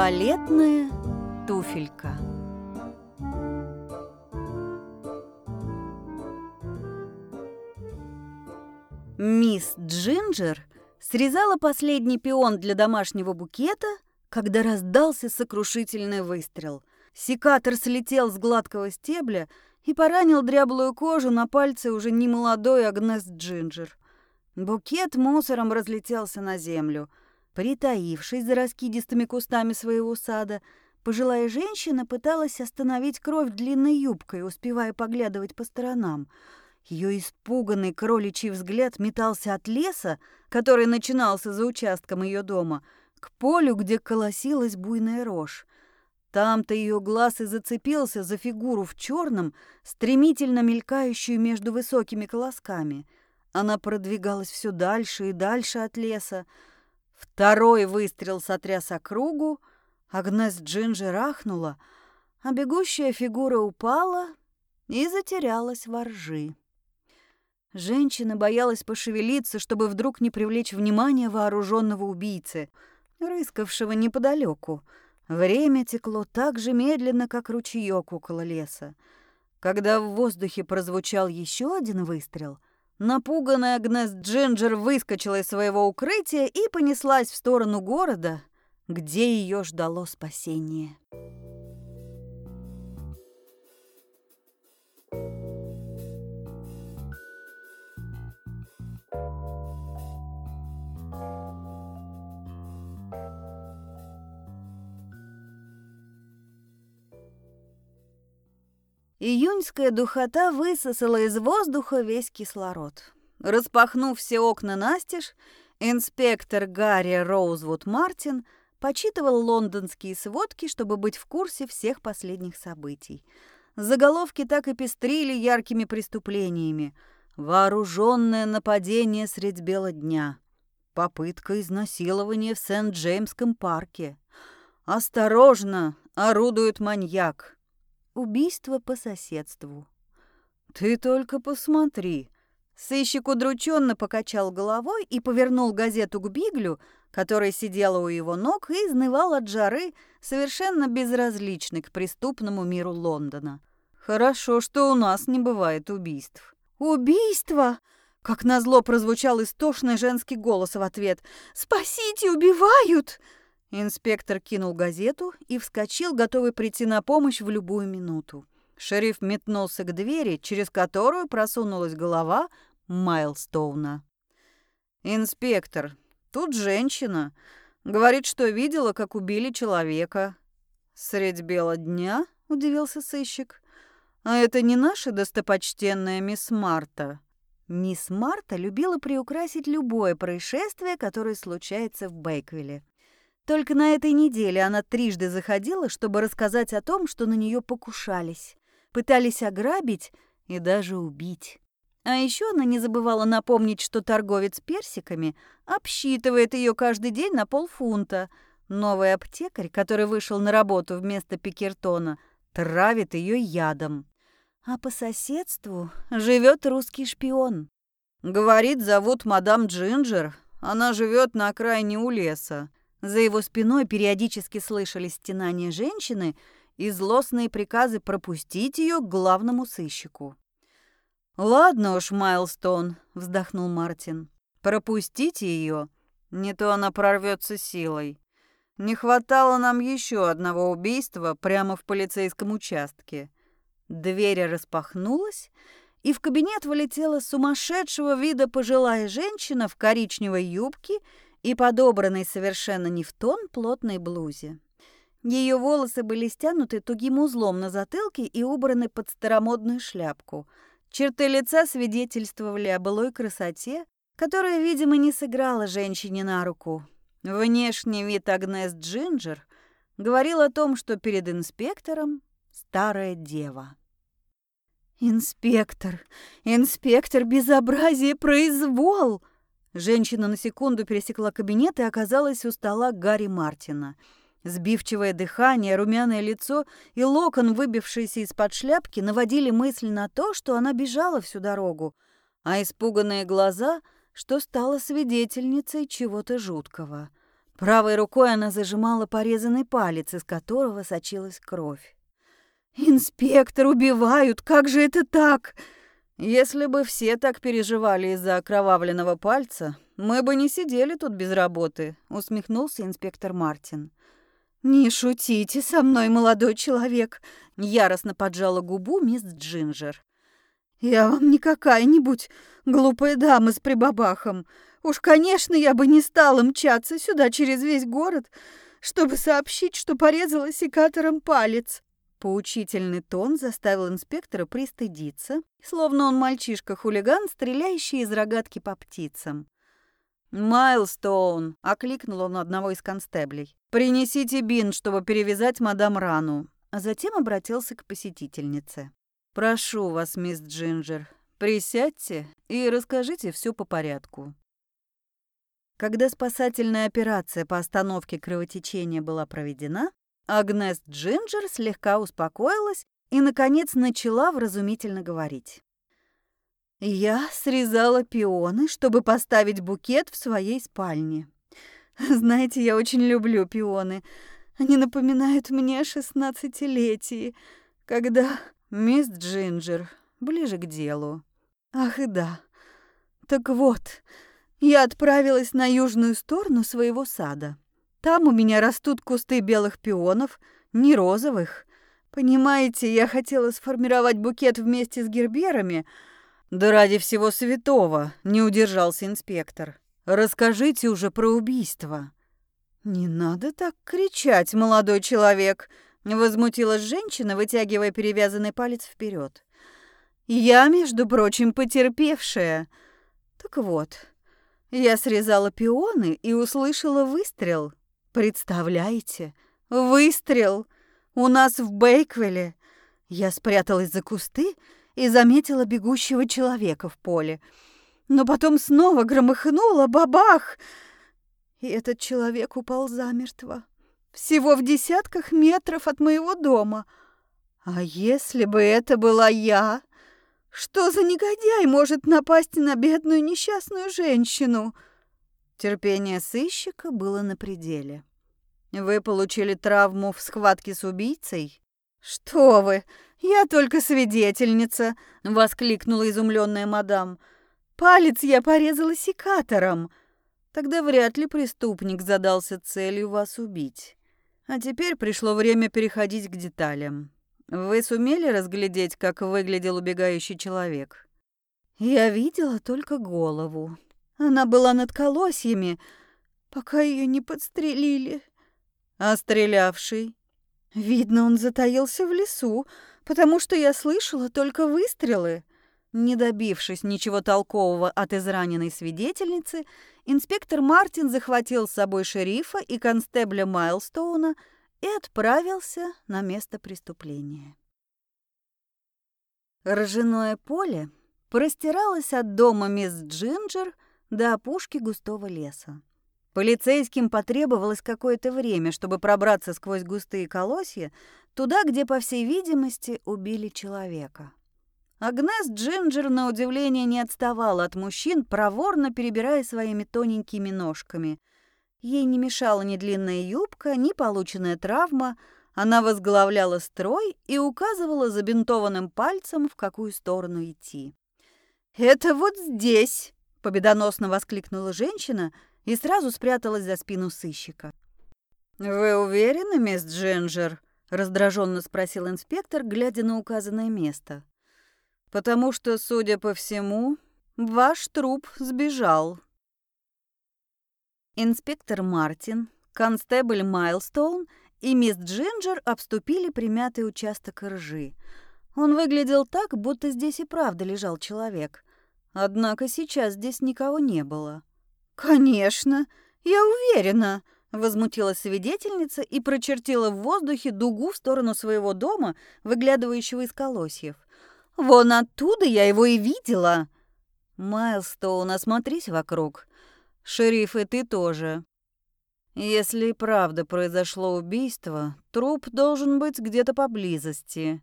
Балетная туфелька. Мисс Джинджер срезала последний пион для домашнего букета, когда раздался сокрушительный выстрел. Секатор слетел с гладкого стебля и поранил дряблую кожу на пальце уже немолодой Агнес Джинджер. Букет мусором разлетелся на землю. Притаившись за раскидистыми кустами своего сада, пожилая женщина пыталась остановить кровь длинной юбкой, успевая поглядывать по сторонам. Ее испуганный кроличий взгляд метался от леса, который начинался за участком ее дома, к полю, где колосилась буйная рожь. Там-то ее глаз и зацепился за фигуру в черном, стремительно мелькающую между высокими колосками. Она продвигалась все дальше и дальше от леса. Второй выстрел сотряс округу, Агнес Джинджер ахнула, а бегущая фигура упала и затерялась во ржи. Женщина боялась пошевелиться, чтобы вдруг не привлечь внимание вооруженного убийцы, рыскавшего неподалеку. Время текло так же медленно, как ручеек около леса. Когда в воздухе прозвучал еще один выстрел, напуганная Агнес Джинджер выскочила из своего укрытия и понеслась в сторону города, где ее ждало спасение. Июньская духота высосала из воздуха весь кислород. Распахнув все окна настежь, инспектор Гарри Роузвуд Мартин почитывал лондонские сводки, чтобы быть в курсе всех последних событий. Заголовки так и пестрили яркими преступлениями. Вооруженное нападение средь бела дня. Попытка изнасилования в Сент-Джеймском парке. Осторожно, орудует маньяк. Убийство по соседству. «Ты только посмотри!» Сыщик удрученно покачал головой и повернул газету к Биглю, который сидела у его ног и изнывал от жары, совершенно безразличный к преступному миру Лондона. «Хорошо, что у нас не бывает убийств». «Убийство?» Как назло прозвучал истошный женский голос в ответ. «Спасите, убивают!» Инспектор кинул газету и вскочил, готовый прийти на помощь в любую минуту. Шериф метнулся к двери, через которую просунулась голова Майлстоуна. «Инспектор, тут женщина. Говорит, что видела, как убили человека». «Средь бела дня?» — удивился сыщик. «А это не наша достопочтенная мисс Марта?» Мисс Марта любила приукрасить любое происшествие, которое случается в Бейквилле. Только на этой неделе она трижды заходила, чтобы рассказать о том, что на нее покушались, пытались ограбить и даже убить. А еще она не забывала напомнить, что торговец персиками обсчитывает ее каждый день на полфунта. Новый аптекарь, который вышел на работу вместо Пикертона, травит ее ядом. А по соседству живет русский шпион. Говорит, зовут мадам Джинджер. Она живет на окраине у леса. За его спиной периодически слышались стенания женщины и злостные приказы пропустить ее к главному сыщику. «Ладно уж, Майлстон», — вздохнул Мартин. «Пропустите ее, не то она прорвется силой. Не хватало нам еще одного убийства прямо в полицейском участке». Дверь распахнулась, и в кабинет вылетела сумасшедшего вида пожилая женщина в коричневой юбке и подобранной совершенно не в тон плотной блузе. Ее волосы были стянуты тугим узлом на затылке и убраны под старомодную шляпку. Черты лица свидетельствовали о былой красоте, которая, видимо, не сыграла женщине на руку. Внешний вид Агнес Джинджер говорил о том, что перед инспектором старая дева. «Инспектор! Инспектор! Безобразие! Произвол!» Женщина на секунду пересекла кабинет и оказалась у стола Гарри Мартина. Сбивчивое дыхание, румяное лицо и локон, выбившийся из-под шляпки, наводили мысль на то, что она бежала всю дорогу, а испуганные глаза, что стала свидетельницей чего-то жуткого. Правой рукой она зажимала порезанный палец, из которого сочилась кровь. «Инспектор, убивают! Как же это так?» «Если бы все так переживали из-за окровавленного пальца, мы бы не сидели тут без работы», — усмехнулся инспектор Мартин. «Не шутите со мной, молодой человек!» — яростно поджала губу мисс Джинджер. «Я вам не какая-нибудь глупая дама с прибабахом. Уж, конечно, я бы не стала мчаться сюда через весь город, чтобы сообщить, что порезала секатором палец». Поучительный тон заставил инспектора пристыдиться, словно он мальчишка-хулиган, стреляющий из рогатки по птицам. «Майлстоун!» — окликнул он одного из констеблей. «Принесите бин, чтобы перевязать мадам рану». А затем обратился к посетительнице. «Прошу вас, мисс Джинджер, присядьте и расскажите все по порядку». Когда спасательная операция по остановке кровотечения была проведена, Агнес Джинджер слегка успокоилась и, наконец, начала вразумительно говорить. «Я срезала пионы, чтобы поставить букет в своей спальне. Знаете, я очень люблю пионы. Они напоминают мне о шестнадцатилетии, когда мисс Джинджер ближе к делу. Ах да. Так вот, я отправилась на южную сторону своего сада. Там у меня растут кусты белых пионов, не розовых. Понимаете, я хотела сформировать букет вместе с герберами. Да ради всего святого, не удержался инспектор. Расскажите уже про убийство. Не надо так кричать, молодой человек, возмутилась женщина, вытягивая перевязанный палец вперед. Я, между прочим, потерпевшая. Так вот, я срезала пионы и услышала выстрел. Представляете? Выстрел! У нас в Бейквилле. Я спряталась за кусты и заметила бегущего человека в поле. Но потом снова громыхнуло бабах! И этот человек упал замертво. Всего в десятках метров от моего дома. А если бы это была я? Что за негодяй может напасть на бедную несчастную женщину?» Терпение сыщика было на пределе. «Вы получили травму в схватке с убийцей?» «Что вы! Я только свидетельница!» — воскликнула изумленная мадам. «Палец я порезала секатором!» Тогда вряд ли преступник задался целью вас убить. А теперь пришло время переходить к деталям. Вы сумели разглядеть, как выглядел убегающий человек? Я видела только голову. Она была над колосьями, пока ее не подстрелили. А стрелявший? Видно, он затаился в лесу, потому что я слышала только выстрелы. Не добившись ничего толкового от израненной свидетельницы, инспектор Мартин захватил с собой шерифа и констебля Майлстоуна и отправился на место преступления. Ржаное поле простиралось от дома мисс Джинджер до опушки густого леса. Полицейским потребовалось какое-то время, чтобы пробраться сквозь густые колосья туда, где, по всей видимости, убили человека. Агнес Джинджер, на удивление, не отставала от мужчин, проворно перебирая своими тоненькими ножками. Ей не мешала ни длинная юбка, ни полученная травма. Она возглавляла строй и указывала забинтованным пальцем, в какую сторону идти. «Это вот здесь!» — победоносно воскликнула женщина — и сразу спряталась за спину сыщика. «Вы уверены, мисс Джинджер?» — раздраженно спросил инспектор, глядя на указанное место. «Потому что, судя по всему, ваш труп сбежал». Инспектор Мартин, констебль Майлстоун и мисс Джинджер обступили примятый участок ржи. Он выглядел так, будто здесь и правда лежал человек. Однако сейчас здесь никого не было. «Конечно, я уверена», — возмутилась свидетельница и прочертила в воздухе дугу в сторону своего дома, выглядывающего из колосьев. «Вон оттуда я его и видела». «Майлстоун, осмотрись вокруг. Шериф, и ты тоже. Если и правда произошло убийство, труп должен быть где-то поблизости».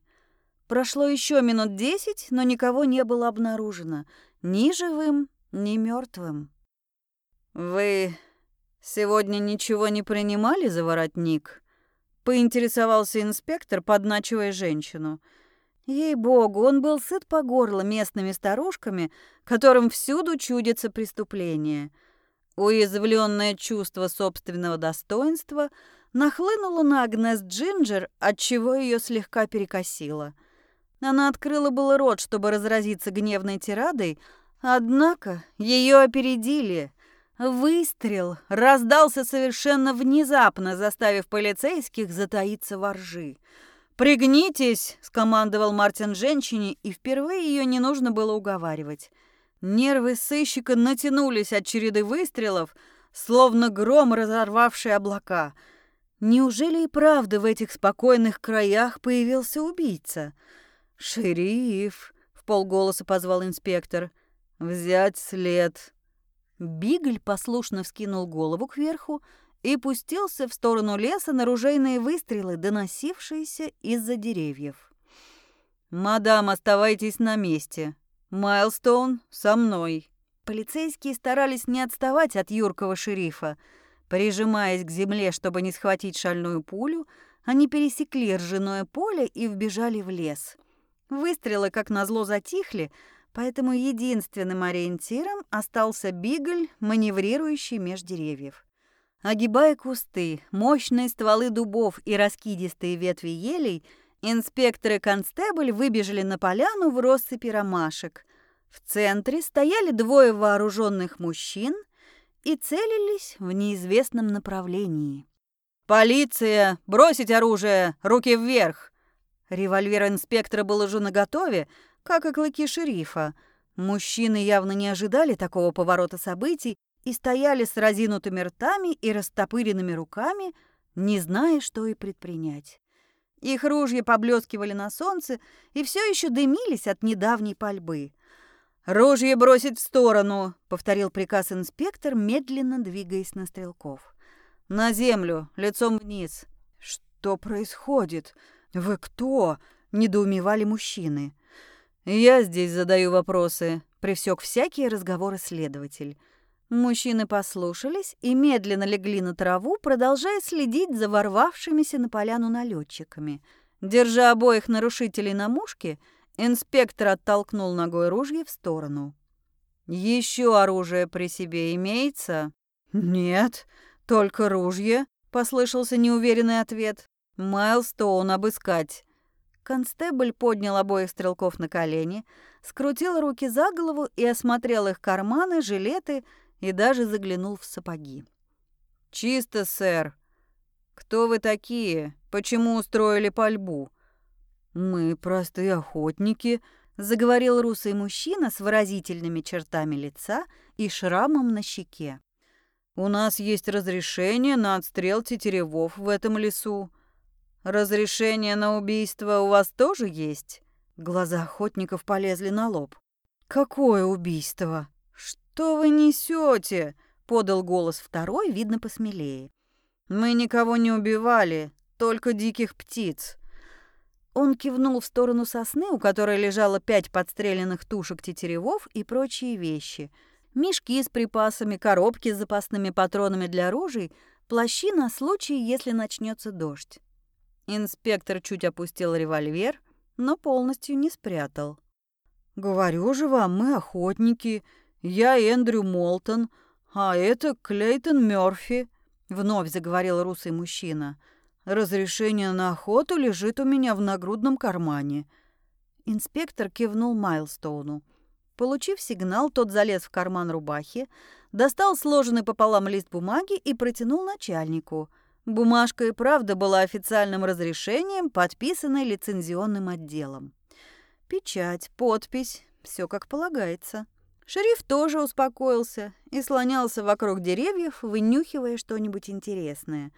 Прошло еще минут десять, но никого не было обнаружено. Ни живым, ни мертвым. «Вы Сегодня ничего не принимали за воротник? Поинтересовался инспектор, подначивая женщину. Ей-богу, он был сыт по горло местными старушками, которым всюду чудится преступление. Уязвленное чувство собственного достоинства нахлынуло на Агнес Джинджер, отчего ее слегка перекосило. Она открыла было рот, чтобы разразиться гневной тирадой, однако ее опередили. Выстрел раздался совершенно внезапно, заставив полицейских затаиться во ржи. «Пригнитесь!» — скомандовал Мартин женщине, и впервые ее не нужно было уговаривать. Нервы сыщика натянулись от череды выстрелов, словно гром, разорвавший облака. Неужели и правда в этих спокойных краях появился убийца? «Шериф!» — в полголоса позвал инспектор. «Взять след!» Бигль послушно вскинул голову кверху и пустился в сторону леса на ружейные выстрелы, доносившиеся из-за деревьев. «Мадам, оставайтесь на месте. Майлстоун со мной». Полицейские старались не отставать от юркого шерифа. Прижимаясь к земле, чтобы не схватить шальную пулю, они пересекли ржаное поле и вбежали в лес. Выстрелы, как назло, затихли, поэтому единственным ориентиром остался бигль, маневрирующий меж деревьев. Огибая кусты, мощные стволы дубов и раскидистые ветви елей, инспекторы и констебль выбежали на поляну в россыпи ромашек. В центре стояли двое вооруженных мужчин и целились в неизвестном направлении. «Полиция! Бросить оружие! Руки вверх!» Револьвер инспектора был уже наготове, как и клыки шерифа. Мужчины явно не ожидали такого поворота событий и стояли с разинутыми ртами и растопыренными руками, не зная, что и предпринять. Их ружья поблескивали на солнце и все еще дымились от недавней пальбы. «Ружье бросить в сторону!» — повторил приказ инспектор, медленно двигаясь на стрелков. «На землю, лицом вниз!» «Что происходит? Вы кто?» — недоумевали мужчины. «Я здесь задаю вопросы», — привсек всякие разговоры следователь. Мужчины послушались и медленно легли на траву, продолжая следить за ворвавшимися на поляну налетчиками. Держа обоих нарушителей на мушке, инспектор оттолкнул ногой ружье в сторону. «Еще оружие при себе имеется?» «Нет, только ружье», — послышался неуверенный ответ. «Майлстоун обыскать». Констебль поднял обоих стрелков на колени, скрутил руки за голову и осмотрел их карманы, жилеты и даже заглянул в сапоги. «Чисто, сэр. Кто вы такие? Почему устроили пальбу?» «Мы простые охотники», — заговорил русый мужчина с выразительными чертами лица и шрамом на щеке. «У нас есть разрешение на отстрел тетеревов в этом лесу. «Разрешение на убийство у вас тоже есть?» Глаза охотников полезли на лоб. «Какое убийство? Что вы несете?» подал голос второй, видно посмелее. «Мы никого не убивали, только диких птиц». Он кивнул в сторону сосны, у которой лежало пять подстреленных тушек тетеревов и прочие вещи. Мешки с припасами, коробки с запасными патронами для ружей, плащи на случай, если начнется дождь. Инспектор чуть опустил револьвер, но полностью не спрятал. «Говорю же вам, мы охотники. Я Эндрю Молтон, а это Клейтон Мёрфи», — вновь заговорил русый мужчина. «Разрешение на охоту лежит у меня в нагрудном кармане». Инспектор кивнул Майлстоуну. Получив сигнал, тот залез в карман рубахи, достал сложенный пополам лист бумаги и протянул начальнику — Бумажка и правда была официальным разрешением, подписанной лицензионным отделом. Печать, подпись, все как полагается. Шериф тоже успокоился и слонялся вокруг деревьев, вынюхивая что-нибудь интересное.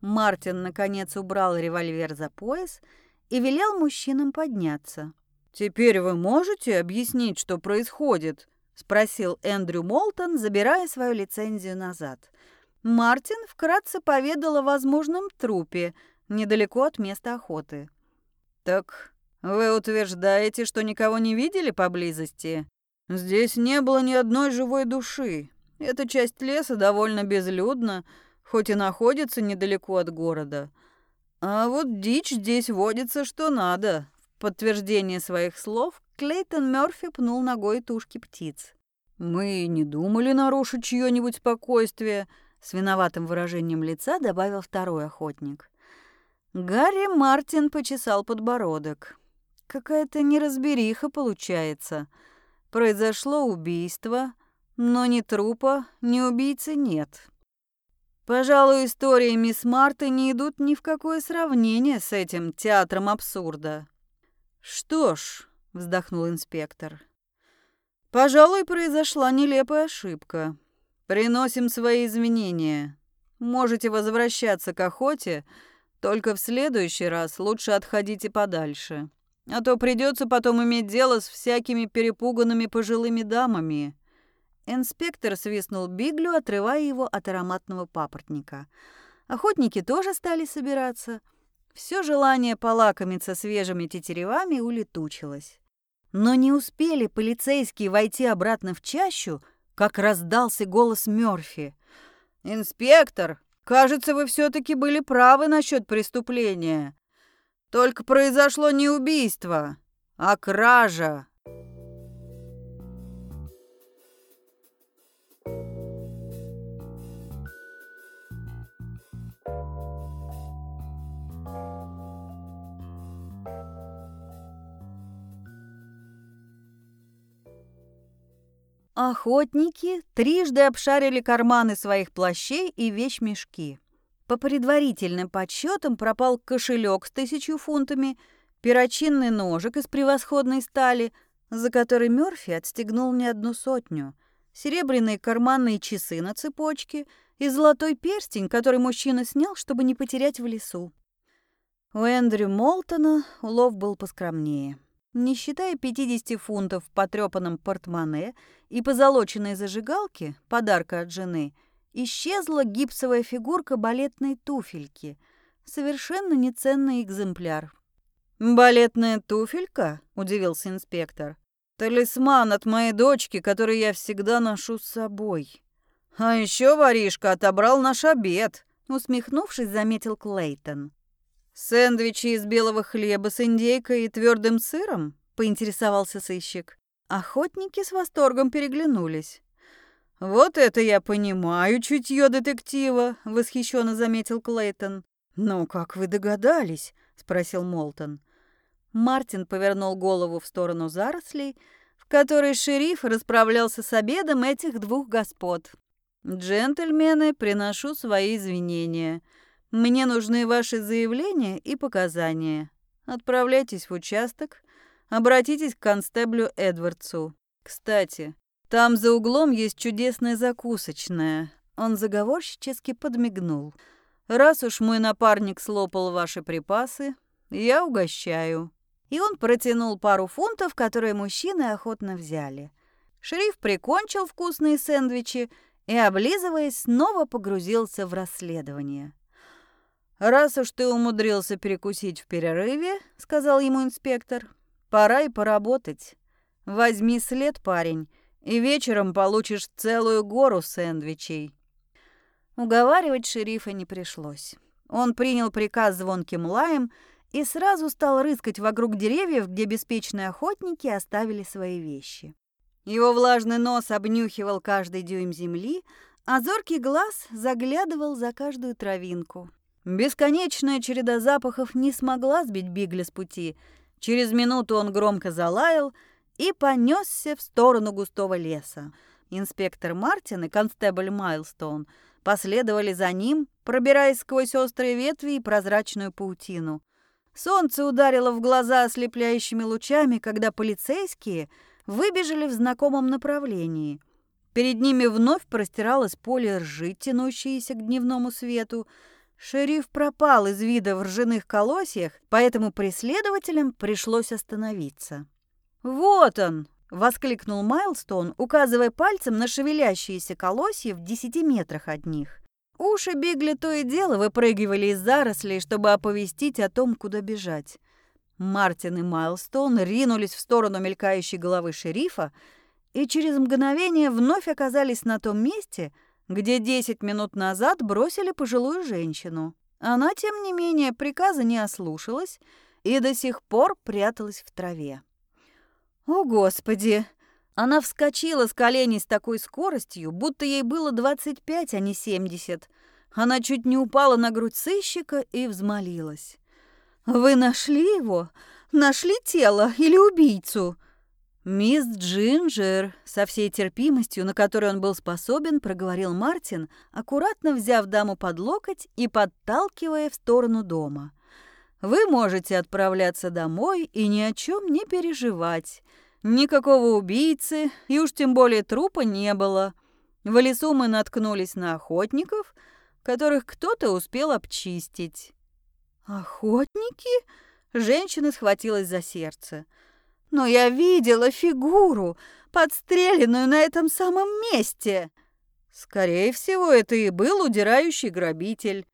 Мартин, наконец, убрал револьвер за пояс и велел мужчинам подняться. «Теперь вы можете объяснить, что происходит?» — спросил Эндрю Молтон, забирая свою лицензию назад. Мартин вкратце поведал о возможном трупе недалеко от места охоты. «Так вы утверждаете, что никого не видели поблизости?» «Здесь не было ни одной живой души. Эта часть леса довольно безлюдна, хоть и находится недалеко от города. А вот дичь здесь водится что надо. В подтверждение своих слов Клейтон Мёрфи пнул ногой тушки птиц. «Мы не думали нарушить чьё-нибудь спокойствие», — с виноватым выражением лица добавил второй охотник. Гарри Мартин почесал подбородок. «Какая-то неразбериха получается. Произошло убийство, но ни трупа, ни убийцы нет. Пожалуй, истории мисс Марты не идут ни в какое сравнение с этим театром абсурда». «Что ж», — вздохнул инспектор, — «пожалуй, произошла нелепая ошибка. Приносим свои извинения. Можете возвращаться к охоте, — только в следующий раз лучше отходите подальше. А то придется потом иметь дело с всякими перепуганными пожилыми дамами». Инспектор свистнул Биглю, отрывая его от ароматного папоротника. Охотники тоже стали собираться. Все желание полакомиться свежими тетеревами улетучилось. Но не успели полицейские войти обратно в чащу, как раздался голос Мёрфи. «Инспектор, Кажется, вы все-таки были правы насчет преступления. Только произошло не убийство, а кража. Охотники трижды обшарили карманы своих плащей и вещмешки. По предварительным подсчетам пропал кошелек с тысячу фунтами, перочинный ножик из превосходной стали, за который Мёрфи отстегнул не одну сотню, серебряные карманные часы на цепочке и золотой перстень, который мужчина снял, чтобы не потерять в лесу. У Эндрю Молтона улов был поскромнее. Не считая 50 фунтов в потрёпанном портмоне и позолоченной зажигалки, подарка от жены, исчезла гипсовая фигурка балетной туфельки, совершенно неценный экземпляр. «Балетная туфелька?» – удивился инспектор. «Талисман от моей дочки, который я всегда ношу с собой. А еще воришка отобрал наш обед», – усмехнувшись, заметил Клейтон. «Сэндвичи из белого хлеба с индейкой и твердым сыром?» — поинтересовался сыщик. Охотники с восторгом переглянулись. «Вот это я понимаю, чутье детектива», — восхищенно заметил Клейтон. «Ну, как вы догадались?» — спросил Молтон. Мартин повернул голову в сторону зарослей, в которой шериф расправлялся с обедом этих двух господ. «Джентльмены, приношу свои извинения. Мне нужны ваши заявления и показания. Отправляйтесь в участок, обратитесь к констеблю Эдвардсу. Кстати, там за углом есть чудесная закусочная. Он заговорщически подмигнул. Раз уж мой напарник слопал ваши припасы, я угощаю. И он протянул пару фунтов, которые мужчины охотно взяли. Шериф прикончил вкусные сэндвичи и, облизываясь, снова погрузился в расследование. «Раз уж ты умудрился перекусить в перерыве», — сказал ему инспектор, — «пора и поработать. Возьми след, парень, и вечером получишь целую гору сэндвичей». Уговаривать шерифа не пришлось. Он принял приказ звонким лаем и сразу стал рыскать вокруг деревьев, где беспечные охотники оставили свои вещи. Его влажный нос обнюхивал каждый дюйм земли, а зоркий глаз заглядывал за каждую травинку. Бесконечная череда запахов не смогла сбить Бигля с пути. Через минуту он громко залаял и понесся в сторону густого леса. Инспектор Мартин и констебль Майлстоун последовали за ним, пробираясь сквозь острые ветви и прозрачную паутину. Солнце ударило в глаза ослепляющими лучами, когда полицейские выбежали в знакомом направлении. Перед ними вновь простиралось поле ржи, тянущееся к дневному свету, Шериф пропал из вида в ржаных колосьях, поэтому преследователям пришлось остановиться. «Вот он!» — воскликнул Майлстон, указывая пальцем на шевелящиеся колосья в десяти метрах от них. Уши Бигли то и дело выпрыгивали из зарослей, чтобы оповестить о том, куда бежать. Мартин и Майлстон ринулись в сторону мелькающей головы шерифа, и через мгновение вновь оказались на том месте, где 10 минут назад бросили пожилую женщину. Она, тем не менее, приказа не ослушалась и до сих пор пряталась в траве. «О, Господи!» Она вскочила с коленей с такой скоростью, будто ей было 25, а не 70. Она чуть не упала на грудь сыщика и взмолилась. «Вы нашли его? Нашли тело или убийцу?» «Мисс Джинджер», со всей терпимостью, на которую он был способен, проговорил Мартин, аккуратно взяв даму под локоть и подталкивая в сторону дома. «Вы можете отправляться домой и ни о чем не переживать. Никакого убийцы, и уж тем более трупа не было. В лесу мы наткнулись на охотников, которых кто-то успел обчистить. «Охотники?» Женщина схватилась за сердце. «Но я видела фигуру, подстреленную на этом самом месте!» Скорее всего, это и был удирающий грабитель.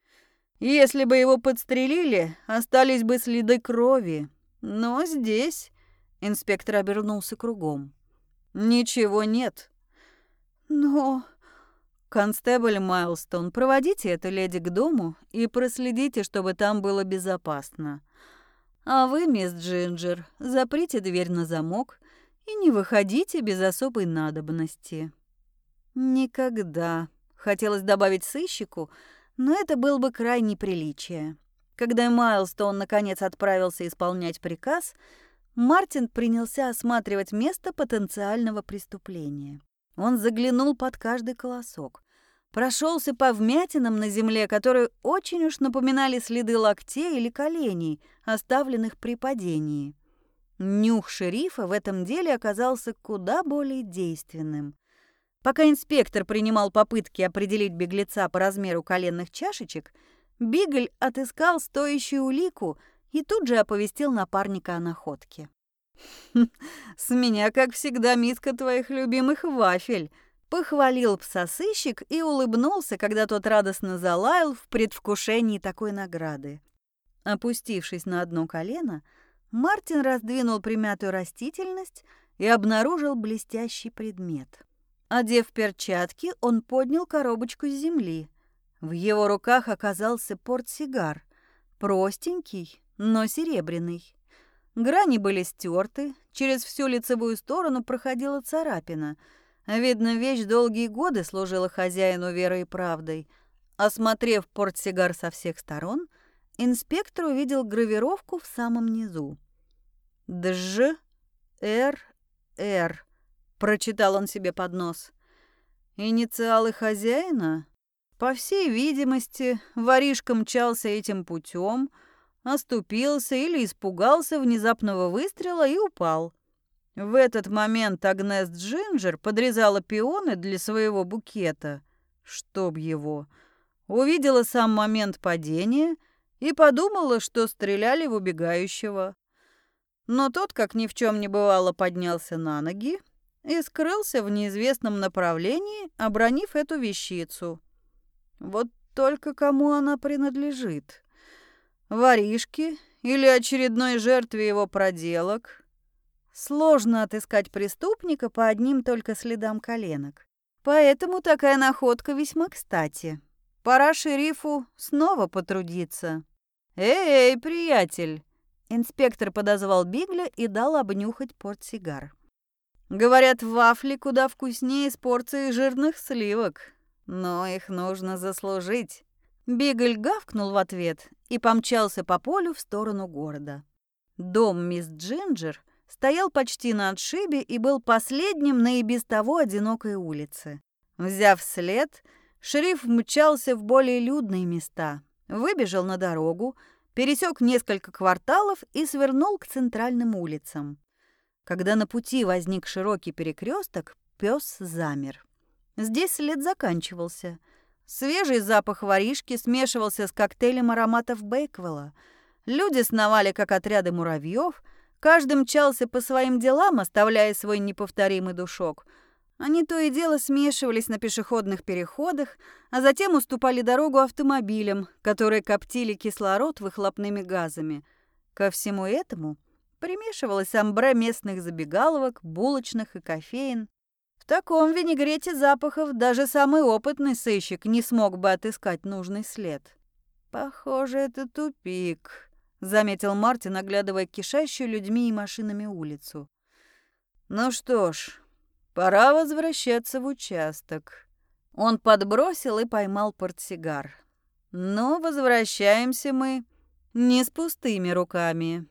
Если бы его подстрелили, остались бы следы крови. Но здесь Инспектор обернулся кругом. «Ничего нет». «Но...» «Констебль Майлстон, проводите эту леди к дому и проследите, чтобы там было безопасно. А вы, мисс Джинджер, заприте дверь на замок и не выходите без особой надобности». «Никогда», — хотелось добавить сыщику, но это было бы крайне приличие. Когда Майлстон наконец отправился исполнять приказ — Мартин принялся осматривать место потенциального преступления. Он заглянул под каждый колосок, прошелся по вмятинам на земле, которые очень уж напоминали следы локтей или коленей, оставленных при падении. Нюх шерифа в этом деле оказался куда более действенным. Пока инспектор принимал попытки определить беглеца по размеру коленных чашечек, Бигль отыскал стоящую улику — и тут же оповестил напарника о находке. «Хм, «С меня, как всегда, миска твоих любимых вафель», — похвалил псосыщик и улыбнулся, когда тот радостно залаял в предвкушении такой награды. Опустившись на одно колено, Мартин раздвинул примятую растительность и обнаружил блестящий предмет. Одев перчатки, он поднял коробочку с земли. В его руках оказался портсигар, простенький, но серебряный. Грани были стерты, через всю лицевую сторону проходила царапина. Видно, вещь долгие годы служила хозяину верой и правдой. Осмотрев портсигар со всех сторон, инспектор увидел гравировку в самом низу. «Дж. Р. Р», — прочитал он себе под нос. «Инициалы хозяина?» По всей видимости, воришка мчался этим путем, — оступился или испугался внезапного выстрела и упал. В этот момент Агнес Джинджер подрезала пионы для своего букета, чтоб его. Увидела сам момент падения и подумала, что стреляли в убегающего. Но тот, как ни в чем не бывало, поднялся на ноги и скрылся в неизвестном направлении, обронив эту вещицу. Вот только кому она принадлежит? воришки или очередной жертве его проделок. Сложно отыскать преступника по одним только следам коленок. Поэтому такая находка весьма кстати. Пора шерифу снова потрудиться. «Эй, приятель!» Инспектор подозвал Бигля и дал обнюхать портсигар. «Говорят, вафли куда вкуснее с порцией жирных сливок, но их нужно заслужить». Бигль гавкнул в ответ и помчался по полю в сторону города. Дом мисс Джинджер стоял почти на отшибе и был последним на и без того одинокой улице. Взяв след, шериф мчался в более людные места, выбежал на дорогу, пересек несколько кварталов и свернул к центральным улицам. Когда на пути возник широкий перекресток, пес замер. Здесь след заканчивался — Свежий запах воришки смешивался с коктейлем ароматов Бейквелла. Люди сновали, как отряды муравьев, каждый мчался по своим делам, оставляя свой неповторимый душок. Они то и дело смешивались на пешеходных переходах, а затем уступали дорогу автомобилям, которые коптили кислород выхлопными газами. Ко всему этому примешивалось амбре местных забегаловок, булочных и кофеин. В таком винегрете запахов даже самый опытный сыщик не смог бы отыскать нужный след. Похоже, это тупик, заметил Мартин, оглядывая кишащую людьми и машинами улицу. Ну что ж, пора возвращаться в участок. Он подбросил и поймал портсигар. Но возвращаемся мы не с пустыми руками.